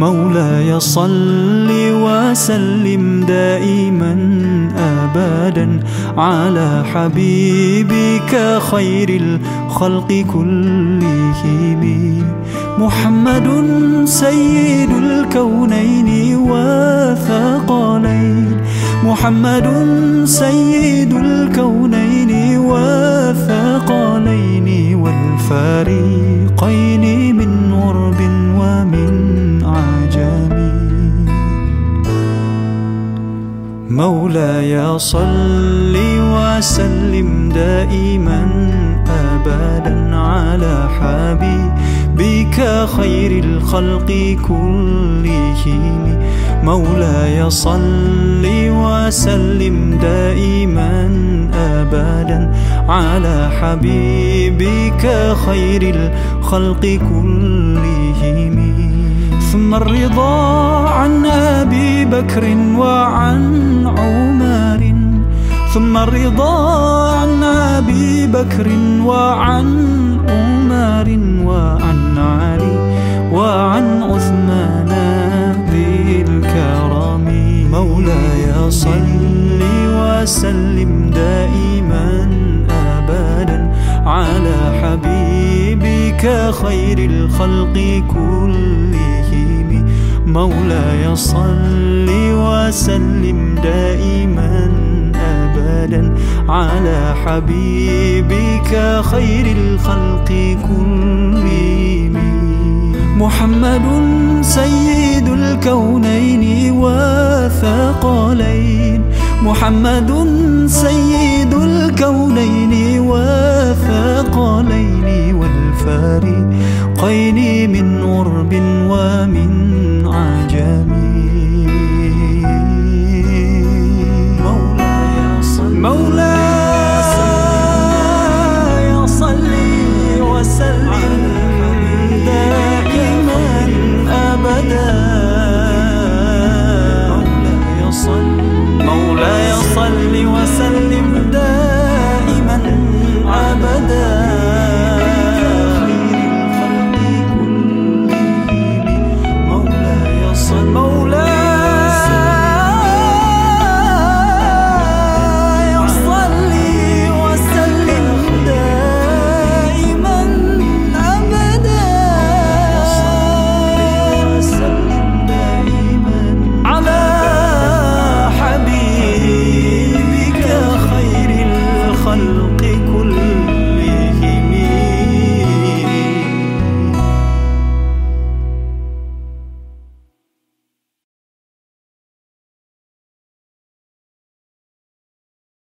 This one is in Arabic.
مولاي صل وسلم دائما ابدا على حبيبك خير الخلق كلهم. محمد سيد الكونين وثقلين محمد سيد الكونين وثقلين والفريقين من غرب مولاي صل وسلم دائما ابدا على حبيبك خير الخلق كلهم. مولاي صل وسلم دائما ابدا على حبيبك خير الخلق كلهم. ثم الرضا عن أبي بكر وعن عمر ثم الرضا عن أبي بكر وعن عمر وعن علي وعن عثمان ذي الكرم. مولاي صل وسلم دائما ابدا على حبيبك خير الخلق كلهم. مولاي صل وسلم دائما ابدا على حبيبك خير الخلق كلهم. محمد سيد الكونين وثقلين محمد سيد الكونين وثقلين والفريقين من غرب ومن مولاي مولاي وسلم. دائما أبدا. مولاي مولاي صل وسلم.